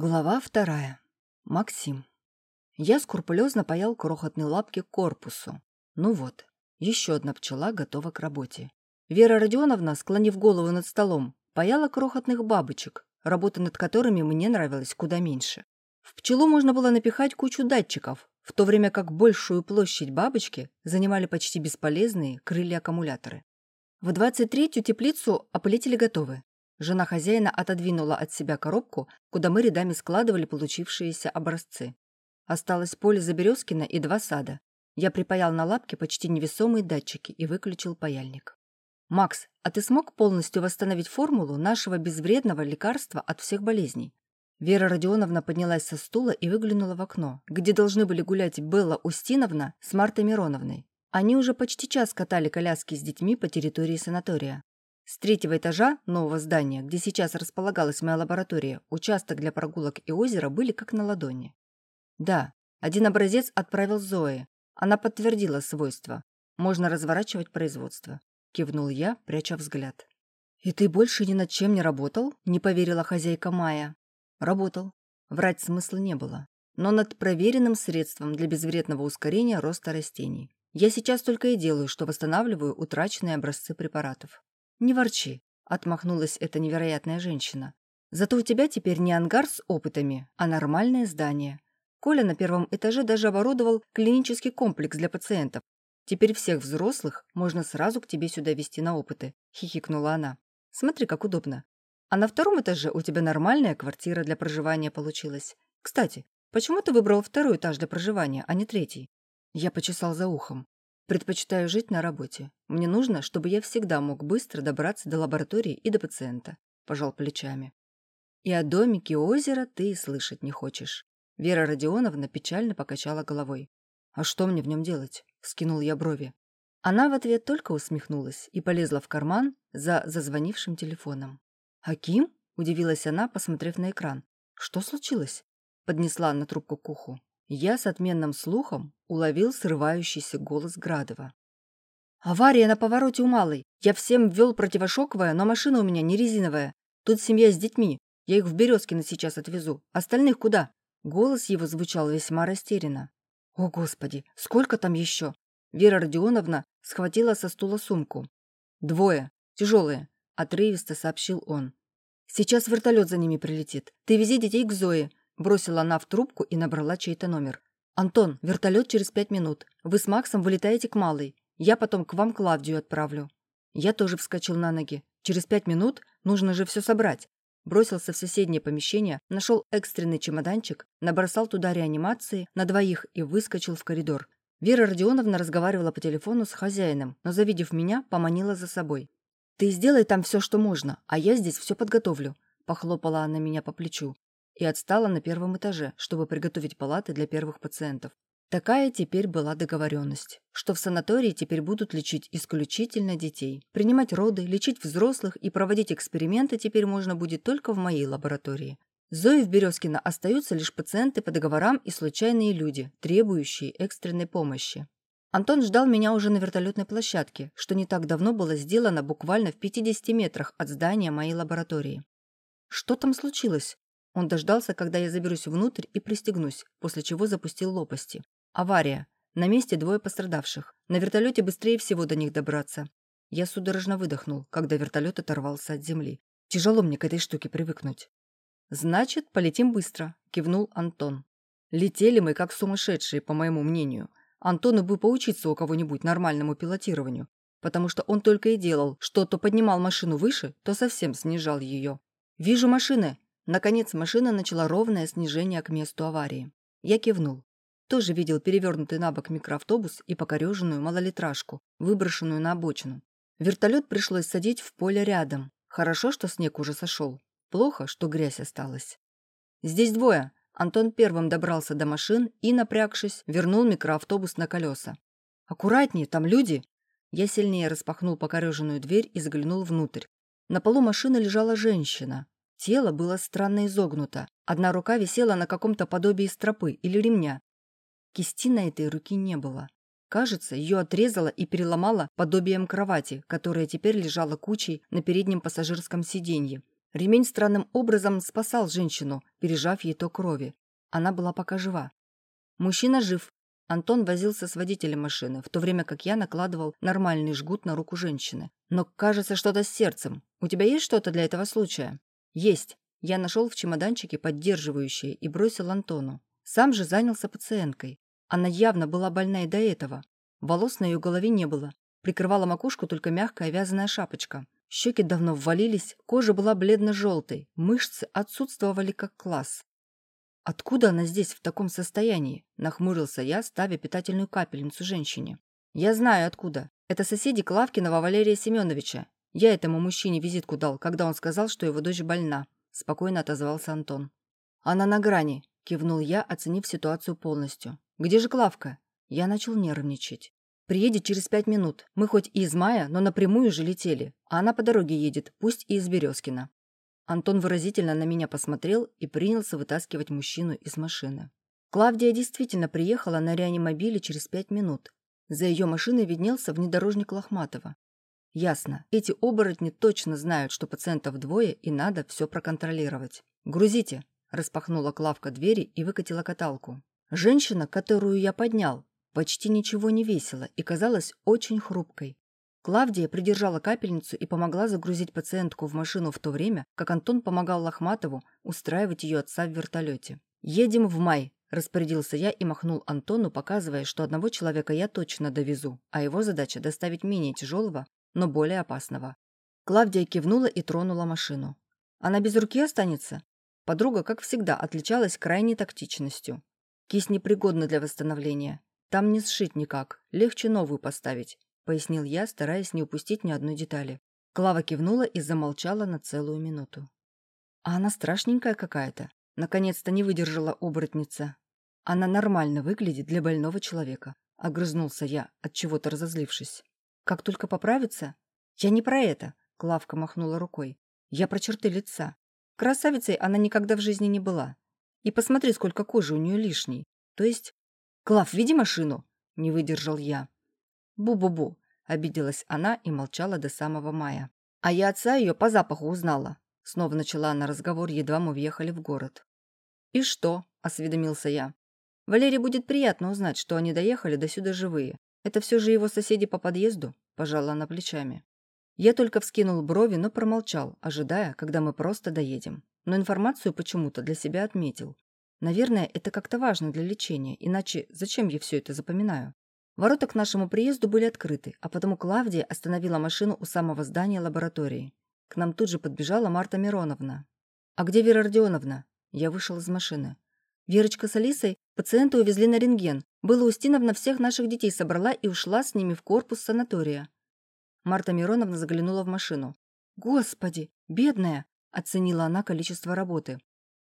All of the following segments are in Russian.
Глава вторая. Максим. Я скрупулезно паял крохотные лапки к корпусу. Ну вот, еще одна пчела готова к работе. Вера Родионовна, склонив голову над столом, паяла крохотных бабочек, работа над которыми мне нравилась куда меньше. В пчелу можно было напихать кучу датчиков, в то время как большую площадь бабочки занимали почти бесполезные крылья-аккумуляторы. В 23-ю теплицу опылители готовы. Жена хозяина отодвинула от себя коробку, куда мы рядами складывали получившиеся образцы. Осталось поле Заберезкина и два сада. Я припаял на лапке почти невесомые датчики и выключил паяльник. «Макс, а ты смог полностью восстановить формулу нашего безвредного лекарства от всех болезней?» Вера Родионовна поднялась со стула и выглянула в окно, где должны были гулять Белла Устиновна с Мартой Мироновной. Они уже почти час катали коляски с детьми по территории санатория. С третьего этажа нового здания, где сейчас располагалась моя лаборатория, участок для прогулок и озеро были как на ладони. Да, один образец отправил Зоe. Она подтвердила свойства. Можно разворачивать производство. Кивнул я, пряча взгляд. «И ты больше ни над чем не работал?» – не поверила хозяйка Майя. «Работал. Врать смысла не было. Но над проверенным средством для безвредного ускорения роста растений. Я сейчас только и делаю, что восстанавливаю утраченные образцы препаратов. «Не ворчи», — отмахнулась эта невероятная женщина. «Зато у тебя теперь не ангар с опытами, а нормальное здание. Коля на первом этаже даже оборудовал клинический комплекс для пациентов. Теперь всех взрослых можно сразу к тебе сюда вести на опыты», — хихикнула она. «Смотри, как удобно. А на втором этаже у тебя нормальная квартира для проживания получилась. Кстати, почему ты выбрал второй этаж для проживания, а не третий?» Я почесал за ухом. Предпочитаю жить на работе. Мне нужно, чтобы я всегда мог быстро добраться до лаборатории и до пациента. Пожал плечами. И о домике озера ты и слышать не хочешь. Вера Родионовна печально покачала головой. «А что мне в нем делать?» – скинул я брови. Она в ответ только усмехнулась и полезла в карман за зазвонившим телефоном. «Аким?» – удивилась она, посмотрев на экран. «Что случилось?» – поднесла на трубку к уху. Я с отменным слухом уловил срывающийся голос Градова. «Авария на повороте у Малой. Я всем ввел противошоковое, но машина у меня не резиновая. Тут семья с детьми. Я их в Березкино сейчас отвезу. Остальных куда?» Голос его звучал весьма растерянно. «О, Господи, сколько там еще?» Вера Родионовна схватила со стула сумку. «Двое. Тяжелые», — отрывисто сообщил он. «Сейчас вертолет за ними прилетит. Ты вези детей к Зое. Бросила она в трубку и набрала чей-то номер. «Антон, вертолет через пять минут. Вы с Максом вылетаете к Малой. Я потом к вам Клавдию отправлю». Я тоже вскочил на ноги. Через пять минут нужно же все собрать. Бросился в соседнее помещение, нашел экстренный чемоданчик, набросал туда реанимации на двоих и выскочил в коридор. Вера Родионовна разговаривала по телефону с хозяином, но, завидев меня, поманила за собой. «Ты сделай там все, что можно, а я здесь все подготовлю», – похлопала она меня по плечу и отстала на первом этаже, чтобы приготовить палаты для первых пациентов. Такая теперь была договоренность, что в санатории теперь будут лечить исключительно детей. Принимать роды, лечить взрослых и проводить эксперименты теперь можно будет только в моей лаборатории. Зои в Березкино остаются лишь пациенты по договорам и случайные люди, требующие экстренной помощи. Антон ждал меня уже на вертолетной площадке, что не так давно было сделано буквально в 50 метрах от здания моей лаборатории. Что там случилось? Он дождался, когда я заберусь внутрь и пристегнусь, после чего запустил лопасти. Авария. На месте двое пострадавших. На вертолете быстрее всего до них добраться. Я судорожно выдохнул, когда вертолет оторвался от земли. Тяжело мне к этой штуке привыкнуть. «Значит, полетим быстро», – кивнул Антон. Летели мы как сумасшедшие, по моему мнению. Антону бы поучиться у кого-нибудь нормальному пилотированию, потому что он только и делал, что то поднимал машину выше, то совсем снижал ее. «Вижу машины!» Наконец машина начала ровное снижение к месту аварии. Я кивнул. Тоже видел перевернутый на бок микроавтобус и покореженную малолитражку, выброшенную на обочину. Вертолет пришлось садить в поле рядом. Хорошо, что снег уже сошел. Плохо, что грязь осталась. «Здесь двое!» Антон первым добрался до машин и, напрягшись, вернул микроавтобус на колеса. «Аккуратнее, там люди!» Я сильнее распахнул покореженную дверь и заглянул внутрь. На полу машины лежала женщина. Тело было странно изогнуто. Одна рука висела на каком-то подобии стропы или ремня. Кисти на этой руки не было. Кажется, ее отрезало и переломало подобием кровати, которая теперь лежала кучей на переднем пассажирском сиденье. Ремень странным образом спасал женщину, пережав ей то крови. Она была пока жива. Мужчина жив. Антон возился с водителем машины, в то время как я накладывал нормальный жгут на руку женщины. Но, кажется, что-то с сердцем. У тебя есть что-то для этого случая? Есть. Я нашел в чемоданчике поддерживающее и бросил Антону. Сам же занялся пациенткой. Она явно была больна и до этого. Волос на ее голове не было. Прикрывала макушку только мягкая вязаная шапочка. Щеки давно ввалились, кожа была бледно-желтой, мышцы отсутствовали как класс. «Откуда она здесь в таком состоянии?» – нахмурился я, ставя питательную капельницу женщине. «Я знаю, откуда. Это соседи Клавкиного Валерия Семеновича. Я этому мужчине визитку дал, когда он сказал, что его дочь больна», – спокойно отозвался Антон. «Она на грани», – кивнул я, оценив ситуацию полностью. «Где же Клавка?» Я начал нервничать. Приедет через пять минут. Мы хоть и из мая, но напрямую же летели. А она по дороге едет, пусть и из Березкина». Антон выразительно на меня посмотрел и принялся вытаскивать мужчину из машины. Клавдия действительно приехала на реанимобиле через пять минут. За ее машиной виднелся внедорожник Лохматова. Ясно, эти оборотни точно знают, что пациентов двое и надо все проконтролировать. «Грузите!» – распахнула Клавка двери и выкатила каталку. Женщина, которую я поднял, почти ничего не весила и казалась очень хрупкой. Клавдия придержала капельницу и помогла загрузить пациентку в машину в то время, как Антон помогал Лохматову устраивать ее отца в вертолете. «Едем в май», – распорядился я и махнул Антону, показывая, что одного человека я точно довезу, а его задача – доставить менее тяжелого, но более опасного. Клавдия кивнула и тронула машину. «Она без руки останется?» Подруга, как всегда, отличалась крайней тактичностью. Кисть непригодна для восстановления. Там не сшить никак, легче новую поставить», — пояснил я, стараясь не упустить ни одной детали. Клава кивнула и замолчала на целую минуту. «А она страшненькая какая-то», — наконец-то не выдержала оборотница. «Она нормально выглядит для больного человека», — огрызнулся я, от чего то разозлившись. «Как только поправится?» «Я не про это», — Клавка махнула рукой. «Я про черты лица. Красавицей она никогда в жизни не была. И посмотри, сколько кожи у нее лишней. То есть «Клав, веди машину!» – не выдержал я. «Бу-бу-бу!» – обиделась она и молчала до самого мая. А я отца ее по запаху узнала. Снова начала она разговор, едва мы въехали в город. «И что?» – осведомился я. «Валерий будет приятно узнать, что они доехали до сюда живые. Это все же его соседи по подъезду?» – пожала она плечами. Я только вскинул брови, но промолчал, ожидая, когда мы просто доедем. Но информацию почему-то для себя отметил. Наверное, это как-то важно для лечения, иначе зачем я все это запоминаю? Ворота к нашему приезду были открыты, а потому Клавдия остановила машину у самого здания лаборатории. К нам тут же подбежала Марта Мироновна. «А где Вера Родионовна?» Я вышел из машины. Верочка с Алисой пациента увезли на рентген. Была Устиновна всех наших детей собрала и ушла с ними в корпус санатория. Марта Мироновна заглянула в машину. «Господи, бедная!» – оценила она количество работы.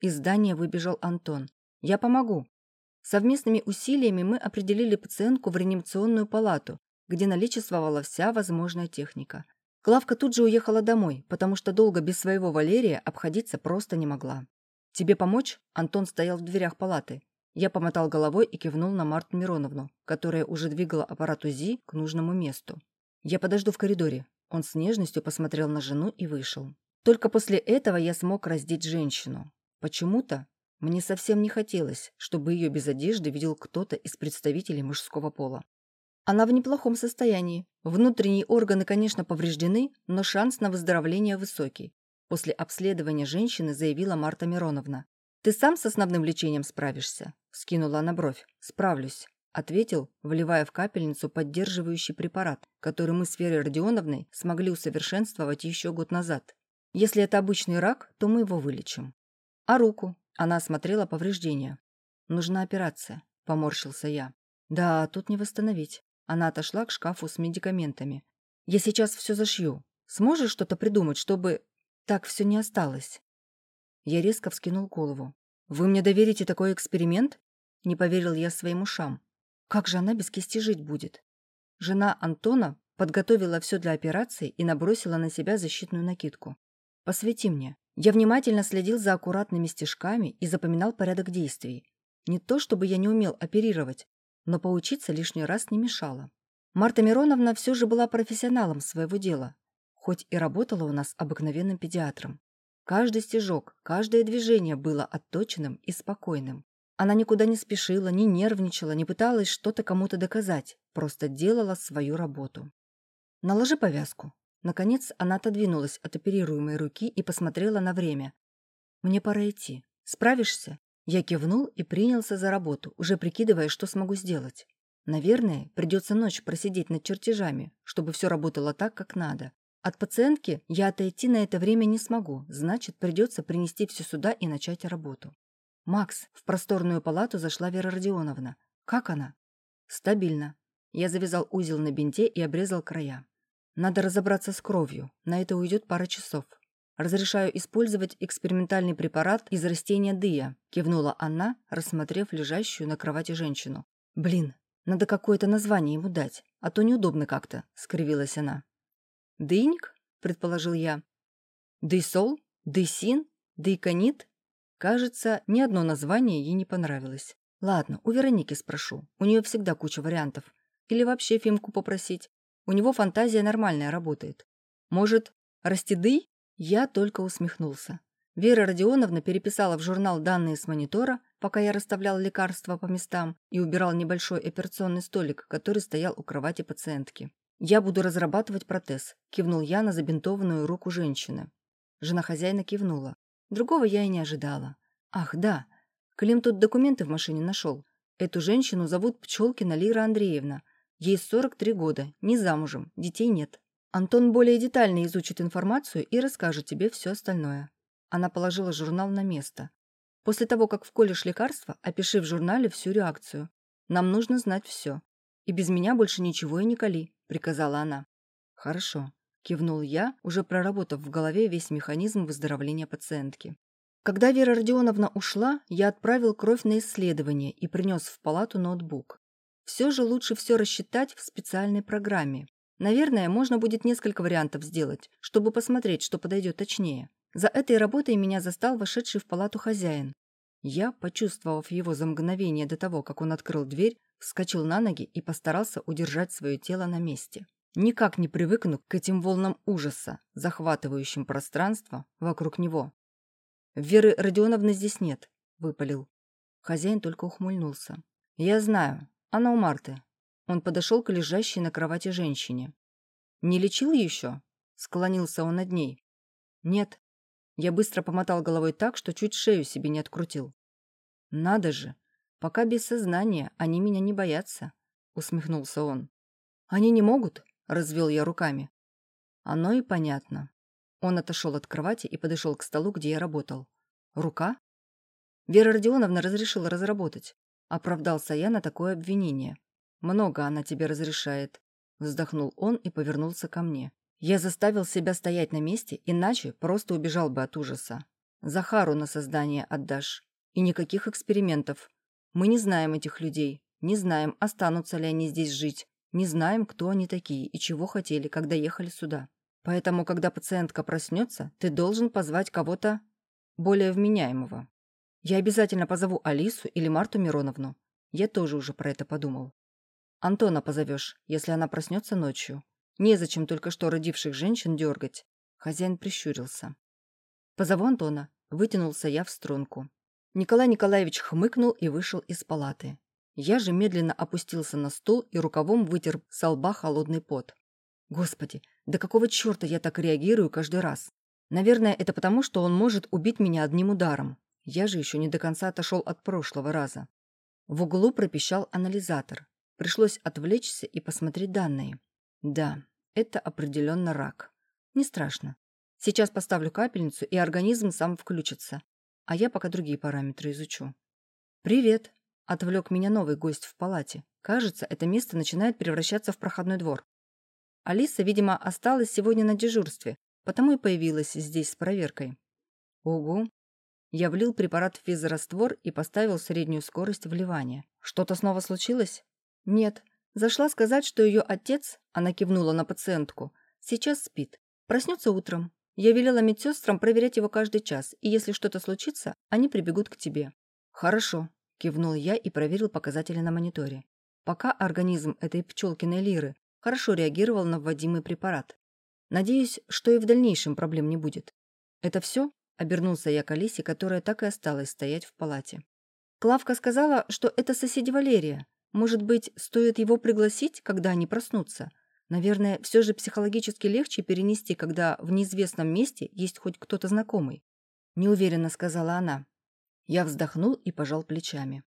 Из здания выбежал Антон. «Я помогу». Совместными усилиями мы определили пациентку в реанимационную палату, где наличествовала вся возможная техника. Клавка тут же уехала домой, потому что долго без своего Валерия обходиться просто не могла. «Тебе помочь?» Антон стоял в дверях палаты. Я помотал головой и кивнул на Марту Мироновну, которая уже двигала аппарат УЗИ к нужному месту. «Я подожду в коридоре». Он с нежностью посмотрел на жену и вышел. Только после этого я смог раздеть женщину. Почему-то мне совсем не хотелось, чтобы ее без одежды видел кто-то из представителей мужского пола. Она в неплохом состоянии. Внутренние органы, конечно, повреждены, но шанс на выздоровление высокий. После обследования женщины заявила Марта Мироновна. «Ты сам с основным лечением справишься?» Скинула она бровь. «Справлюсь», — ответил, вливая в капельницу поддерживающий препарат, который мы с Верой Родионовной смогли усовершенствовать еще год назад. Если это обычный рак, то мы его вылечим. «А руку?» Она осмотрела повреждения. «Нужна операция», — поморщился я. «Да, тут не восстановить». Она отошла к шкафу с медикаментами. «Я сейчас все зашью. Сможешь что-то придумать, чтобы так все не осталось?» Я резко вскинул голову. «Вы мне доверите такой эксперимент?» Не поверил я своим ушам. «Как же она без кисти жить будет?» Жена Антона подготовила все для операции и набросила на себя защитную накидку. «Посвети мне», я внимательно следил за аккуратными стежками и запоминал порядок действий. Не то, чтобы я не умел оперировать, но поучиться лишний раз не мешало. Марта Мироновна все же была профессионалом своего дела, хоть и работала у нас обыкновенным педиатром. Каждый стежок, каждое движение было отточенным и спокойным. Она никуда не спешила, не нервничала, не пыталась что-то кому-то доказать, просто делала свою работу. «Наложи повязку». Наконец она отодвинулась от оперируемой руки и посмотрела на время. «Мне пора идти. Справишься?» Я кивнул и принялся за работу, уже прикидывая, что смогу сделать. Наверное, придется ночь просидеть над чертежами, чтобы все работало так, как надо. От пациентки я отойти на это время не смогу, значит, придется принести все сюда и начать работу. «Макс, в просторную палату зашла Вера Родионовна. Как она?» «Стабильно». Я завязал узел на бинте и обрезал края. «Надо разобраться с кровью. На это уйдет пара часов. Разрешаю использовать экспериментальный препарат из растения дыя», кивнула она, рассмотрев лежащую на кровати женщину. «Блин, надо какое-то название ему дать, а то неудобно как-то», скривилась она. «Дыник?» – предположил я. «Дыйсол? Дыйсин? Дыйконит?» Кажется, ни одно название ей не понравилось. Ладно, у Вероники спрошу. У нее всегда куча вариантов. Или вообще Фимку попросить. У него фантазия нормальная работает. Может, Растидый? Я только усмехнулся. Вера Родионовна переписала в журнал данные с монитора, пока я расставлял лекарства по местам и убирал небольшой операционный столик, который стоял у кровати пациентки. «Я буду разрабатывать протез», – кивнул я на забинтованную руку женщины. Жена хозяина кивнула. Другого я и не ожидала. Ах, да, Клим тут документы в машине нашел. Эту женщину зовут Пчелкина Лира Андреевна. Ей 43 года, не замужем, детей нет. Антон более детально изучит информацию и расскажет тебе все остальное. Она положила журнал на место. После того, как вколешь лекарство, опиши в журнале всю реакцию. Нам нужно знать все. И без меня больше ничего и не кали, приказала она. Хорошо. Кивнул я, уже проработав в голове весь механизм выздоровления пациентки. Когда Вера Родионовна ушла, я отправил кровь на исследование и принес в палату ноутбук. Все же лучше все рассчитать в специальной программе. Наверное, можно будет несколько вариантов сделать, чтобы посмотреть, что подойдет точнее. За этой работой меня застал вошедший в палату хозяин. Я, почувствовав его за мгновение до того, как он открыл дверь, вскочил на ноги и постарался удержать свое тело на месте. Никак не привыкну к этим волнам ужаса, захватывающим пространство вокруг него. «Веры Родионовны здесь нет», — выпалил. Хозяин только ухмыльнулся. «Я знаю. Она у Марты». Он подошел к лежащей на кровати женщине. «Не лечил еще?» — склонился он над ней. «Нет». Я быстро помотал головой так, что чуть шею себе не открутил. «Надо же! Пока без сознания, они меня не боятся», — усмехнулся он. «Они не могут?» развел я руками. Оно и понятно. Он отошел от кровати и подошел к столу, где я работал. Рука? Вера Родионовна разрешила разработать. Оправдался я на такое обвинение. Много она тебе разрешает. Вздохнул он и повернулся ко мне. Я заставил себя стоять на месте, иначе просто убежал бы от ужаса. Захару на создание отдашь. И никаких экспериментов. Мы не знаем этих людей. Не знаем, останутся ли они здесь жить. Не знаем, кто они такие и чего хотели, когда ехали сюда. Поэтому, когда пациентка проснется, ты должен позвать кого-то более вменяемого. Я обязательно позову Алису или Марту Мироновну. Я тоже уже про это подумал. Антона позовешь, если она проснется ночью. Незачем только что родивших женщин дергать. Хозяин прищурился. Позову Антона. Вытянулся я в струнку. Николай Николаевич хмыкнул и вышел из палаты. Я же медленно опустился на стул и рукавом вытер с лба холодный пот. Господи, да какого черта я так реагирую каждый раз? Наверное, это потому, что он может убить меня одним ударом. Я же еще не до конца отошел от прошлого раза. В углу пропищал анализатор. Пришлось отвлечься и посмотреть данные. Да, это определенно рак. Не страшно. Сейчас поставлю капельницу, и организм сам включится. А я пока другие параметры изучу. «Привет», Отвлек меня новый гость в палате. Кажется, это место начинает превращаться в проходной двор. Алиса, видимо, осталась сегодня на дежурстве, потому и появилась здесь с проверкой. Угу. Я влил препарат в физраствор и поставил среднюю скорость вливания. Что-то снова случилось? Нет. Зашла сказать, что ее отец, она кивнула на пациентку, сейчас спит. Проснется утром. Я велела медсестрам проверять его каждый час, и если что-то случится, они прибегут к тебе. Хорошо. Кивнул я и проверил показатели на мониторе. Пока организм этой пчелкиной лиры хорошо реагировал на вводимый препарат. Надеюсь, что и в дальнейшем проблем не будет. Это все? Обернулся я к Алисе, которая так и осталась стоять в палате. Клавка сказала, что это соседи Валерия. Может быть, стоит его пригласить, когда они проснутся? Наверное, все же психологически легче перенести, когда в неизвестном месте есть хоть кто-то знакомый. Неуверенно сказала она. Я вздохнул и пожал плечами.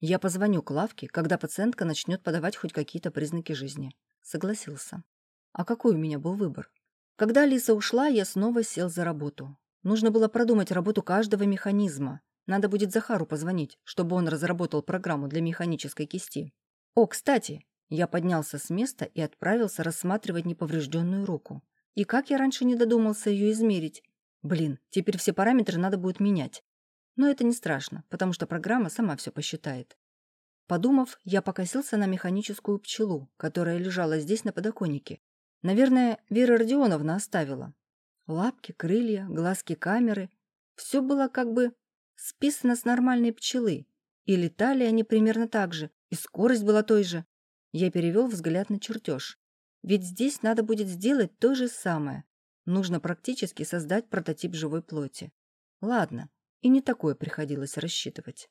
Я позвоню Клавке, когда пациентка начнет подавать хоть какие-то признаки жизни. Согласился. А какой у меня был выбор? Когда Лиса ушла, я снова сел за работу. Нужно было продумать работу каждого механизма. Надо будет Захару позвонить, чтобы он разработал программу для механической кисти. О, кстати, я поднялся с места и отправился рассматривать неповрежденную руку. И как я раньше не додумался ее измерить? Блин, теперь все параметры надо будет менять. Но это не страшно, потому что программа сама все посчитает. Подумав, я покосился на механическую пчелу, которая лежала здесь на подоконнике. Наверное, Вера Родионовна оставила. Лапки, крылья, глазки камеры. Все было как бы списано с нормальной пчелы. И летали они примерно так же, и скорость была той же. Я перевел взгляд на чертеж. Ведь здесь надо будет сделать то же самое. Нужно практически создать прототип живой плоти. Ладно, и не такое приходилось рассчитывать.